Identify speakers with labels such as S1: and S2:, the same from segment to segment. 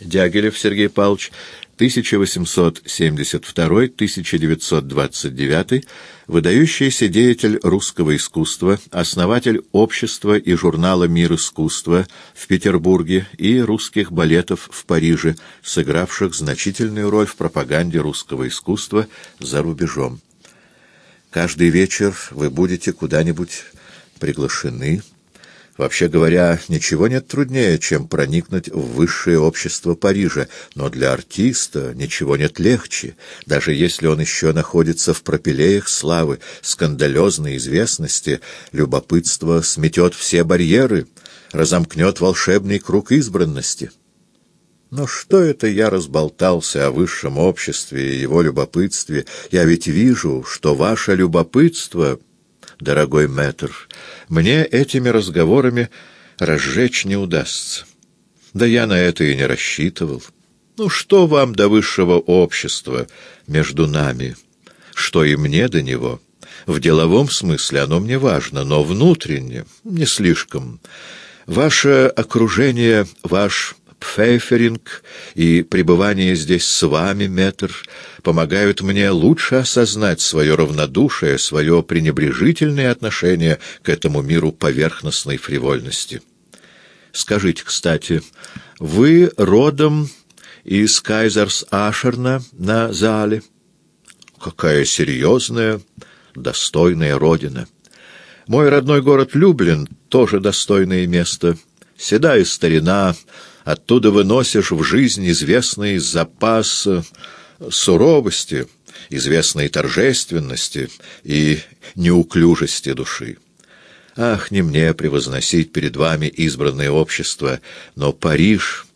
S1: Дягилев Сергей Павлович, 1872-1929, выдающийся деятель русского искусства, основатель общества и журнала «Мир искусства» в Петербурге и русских балетов в Париже, сыгравших значительную роль в пропаганде русского искусства за рубежом. Каждый вечер вы будете куда-нибудь приглашены, Вообще говоря, ничего нет труднее, чем проникнуть в высшее общество Парижа, но для артиста ничего нет легче, даже если он еще находится в пропилеях славы, скандалезной известности, любопытство сметет все барьеры, разомкнет волшебный круг избранности. Но что это я разболтался о высшем обществе и его любопытстве? Я ведь вижу, что ваше любопытство дорогой мэтр, мне этими разговорами разжечь не удастся. Да я на это и не рассчитывал. Ну что вам до высшего общества между нами? Что и мне до него? В деловом смысле оно мне важно, но внутренне не слишком. Ваше окружение, ваш пфейферинг и пребывание здесь с вами, метр, помогают мне лучше осознать свое равнодушие, свое пренебрежительное отношение к этому миру поверхностной фривольности. Скажите, кстати, вы родом из Кайзерс-Ашерна на Зале? Какая серьезная, достойная родина! Мой родной город Люблин — тоже достойное место. Седая старина, оттуда выносишь в жизнь известный запас э, суровости, известной торжественности и неуклюжести души. Ах, не мне превозносить перед вами избранное общество, но Париж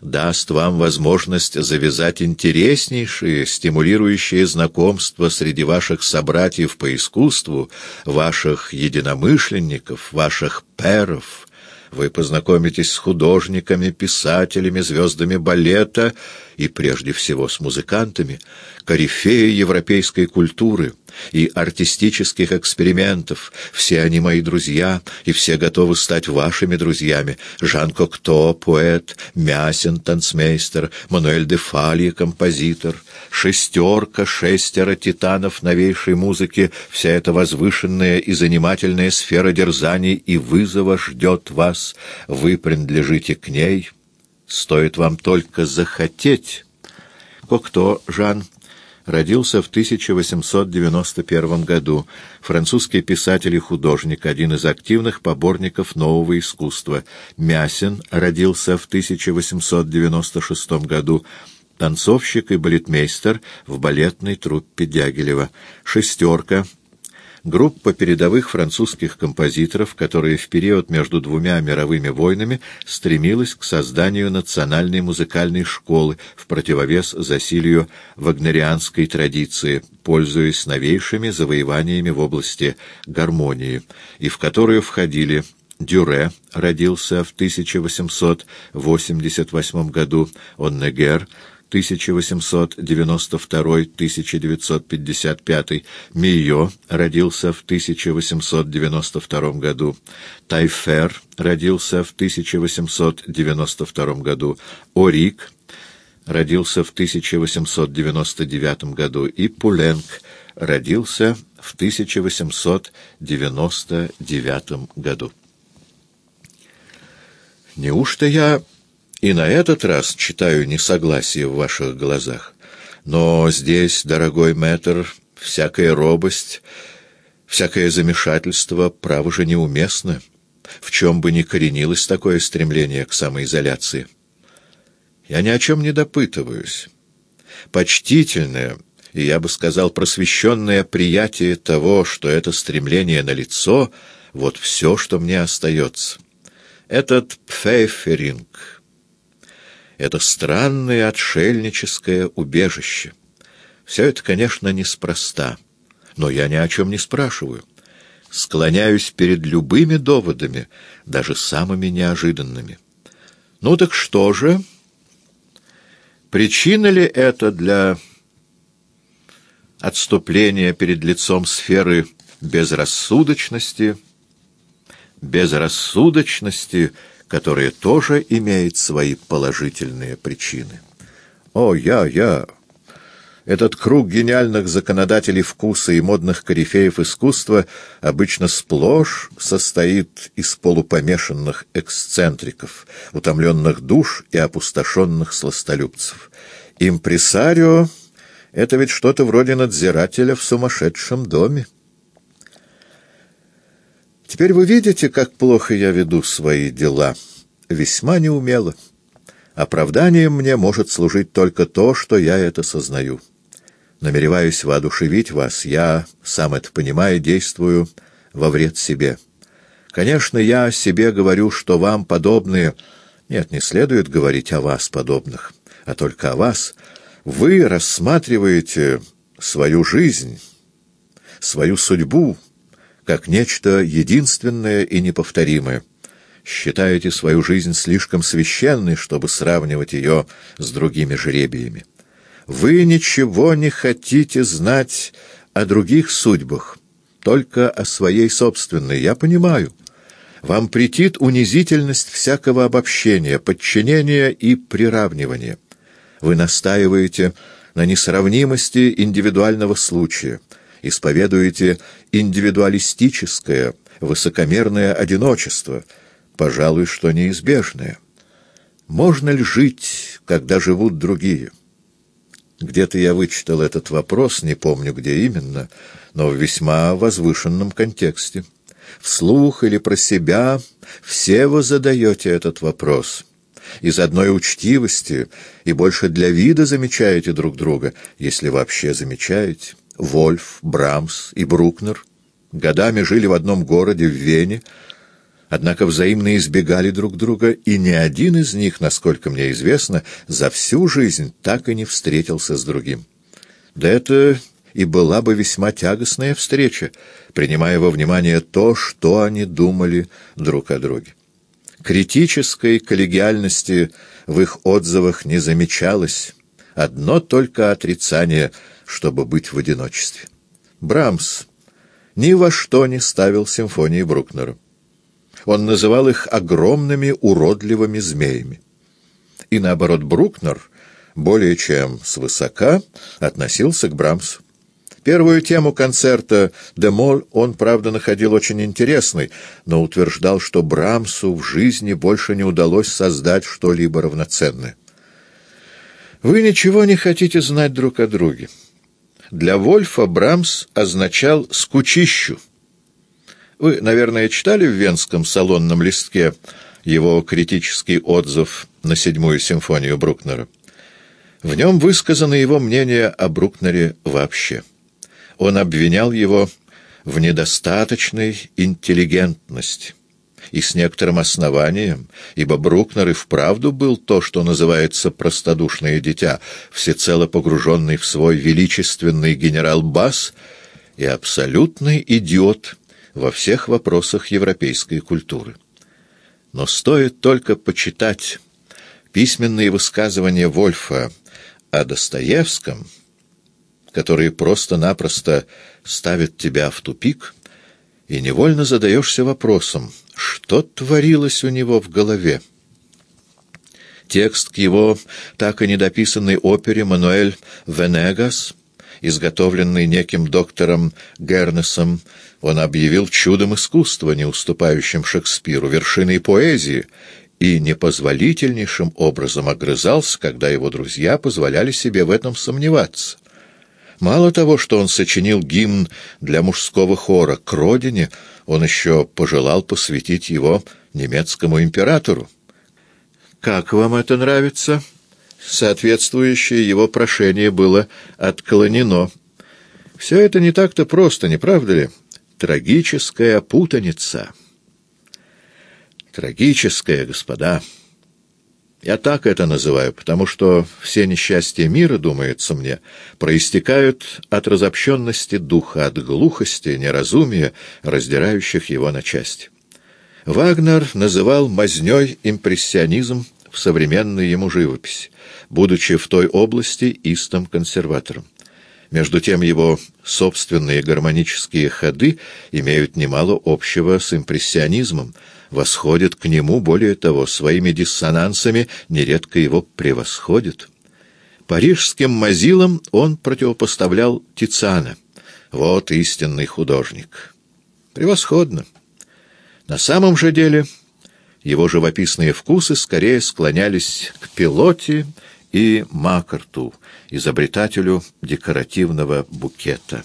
S1: даст вам возможность завязать интереснейшие, стимулирующие знакомства среди ваших собратьев по искусству, ваших единомышленников, ваших перов, вы познакомитесь с художниками, писателями, звездами балета и, прежде всего, с музыкантами, корифеи европейской культуры и артистических экспериментов. Все они мои друзья, и все готовы стать вашими друзьями. Жан Кокто, поэт, Мясен, танцмейстер, Мануэль де Фалье, композитор, шестерка, шестеро титанов новейшей музыки, вся эта возвышенная и занимательная сфера дерзаний и вызова ждет вас. Вы принадлежите к ней. Стоит вам только захотеть. Кокто, Жан, родился в 1891 году. Французский писатель и художник, один из активных поборников нового искусства. Мясин родился в 1896 году. Танцовщик и балетмейстер в балетной труппе Дягилева. «Шестерка» группа передовых французских композиторов, которая в период между двумя мировыми войнами стремилась к созданию национальной музыкальной школы в противовес засилию вагнерианской традиции, пользуясь новейшими завоеваниями в области гармонии, и в которую входили Дюре родился в 1888 году, Оннегер 1892-1955, Мио родился в 1892 году, Тайфер родился в 1892 году, Орик родился в 1899 году. И Пуленк родился в 1899 году. Неужто я и на этот раз читаю несогласие в ваших глазах. Но здесь, дорогой мэтр, всякая робость, всякое замешательство, право же неуместно, в чем бы ни коренилось такое стремление к самоизоляции. Я ни о чем не допытываюсь. Почтительное и, я бы сказал, просвещенное приятие того, что это стремление на лицо, вот все, что мне остается. Этот пфейферинг — это странное отшельническое убежище. Все это, конечно, неспроста, но я ни о чем не спрашиваю. Склоняюсь перед любыми доводами, даже самыми неожиданными. Ну так что же? Причина ли это для отступления перед лицом сферы безрассудочности, безрассудочности, которое тоже имеет свои положительные причины. О, я, я! Этот круг гениальных законодателей вкуса и модных корифеев искусства обычно сплошь состоит из полупомешанных эксцентриков, утомленных душ и опустошенных сластолюбцев. Импресарио — это ведь что-то вроде надзирателя в сумасшедшем доме. Теперь вы видите, как плохо я веду свои дела. Весьма неумело. Оправданием мне может служить только то, что я это сознаю. Намереваюсь воодушевить вас, я, сам это понимаю, действую во вред себе. Конечно, я себе говорю, что вам подобные... Нет, не следует говорить о вас подобных, а только о вас. Вы рассматриваете свою жизнь, свою судьбу, как нечто единственное и неповторимое. Считаете свою жизнь слишком священной, чтобы сравнивать ее с другими жребиями. Вы ничего не хотите знать о других судьбах, только о своей собственной, я понимаю. Вам претит унизительность всякого обобщения, подчинения и приравнивания. Вы настаиваете на несравнимости индивидуального случая, исповедуете индивидуалистическое, высокомерное одиночество, пожалуй, что неизбежное. Можно ли жить, когда живут другие? Где-то я вычитал этот вопрос, не помню где именно, но в весьма возвышенном контексте. Вслух или про себя все вы задаете этот вопрос. Из одной учтивости и больше для вида замечаете друг друга, если вообще замечаете. Вольф, Брамс и Брукнер годами жили в одном городе, в Вене, однако взаимно избегали друг друга, и ни один из них, насколько мне известно, за всю жизнь так и не встретился с другим. Да это и была бы весьма тягостная встреча, принимая во внимание то, что они думали друг о друге. Критической коллегиальности в их отзывах не замечалось, одно только отрицание, чтобы быть в одиночестве. Брамс ни во что не ставил симфонии Брукнера. Он называл их огромными уродливыми змеями. И наоборот, Брукнер более чем свысока относился к Брамсу. Первую тему концерта «Демоль» он, правда, находил очень интересной, но утверждал, что Брамсу в жизни больше не удалось создать что-либо равноценное. Вы ничего не хотите знать друг о друге. Для Вольфа Брамс означал «скучищу». Вы, наверное, читали в венском салонном листке его критический отзыв на седьмую симфонию Брукнера. В нем высказано его мнение о Брукнере вообще. Он обвинял его в недостаточной интеллигентности. И с некоторым основанием, ибо Брукнер и вправду был то, что называется простодушное дитя, всецело погруженный в свой величественный генерал Бас и абсолютный идиот — во всех вопросах европейской культуры. Но стоит только почитать письменные высказывания Вольфа о Достоевском, которые просто-напросто ставят тебя в тупик, и невольно задаешься вопросом, что творилось у него в голове. Текст к его так и недописанной опере «Мануэль Венегас», изготовленный неким доктором Гернесом, он объявил чудом искусства, не уступающим Шекспиру, вершиной поэзии, и непозволительнейшим образом огрызался, когда его друзья позволяли себе в этом сомневаться. Мало того, что он сочинил гимн для мужского хора к родине, он еще пожелал посвятить его немецкому императору. «Как вам это нравится?» Соответствующее его прошение было отклонено. Все это не так-то просто, не правда ли? Трагическая путаница. Трагическая, господа. Я так это называю, потому что все несчастья мира, думается мне, проистекают от разобщенности духа, от глухости, неразумия, раздирающих его на части. Вагнер называл мазнёй импрессионизм в современной ему живописи, будучи в той области истым консерватором. Между тем его собственные гармонические ходы имеют немало общего с импрессионизмом, восходит к нему, более того, своими диссонансами нередко его превосходит. Парижским мазилам он противопоставлял Тициана. Вот истинный художник. Превосходно. На самом же деле его живописные вкусы скорее склонялись к пилоте и Макарту, изобретателю декоративного букета.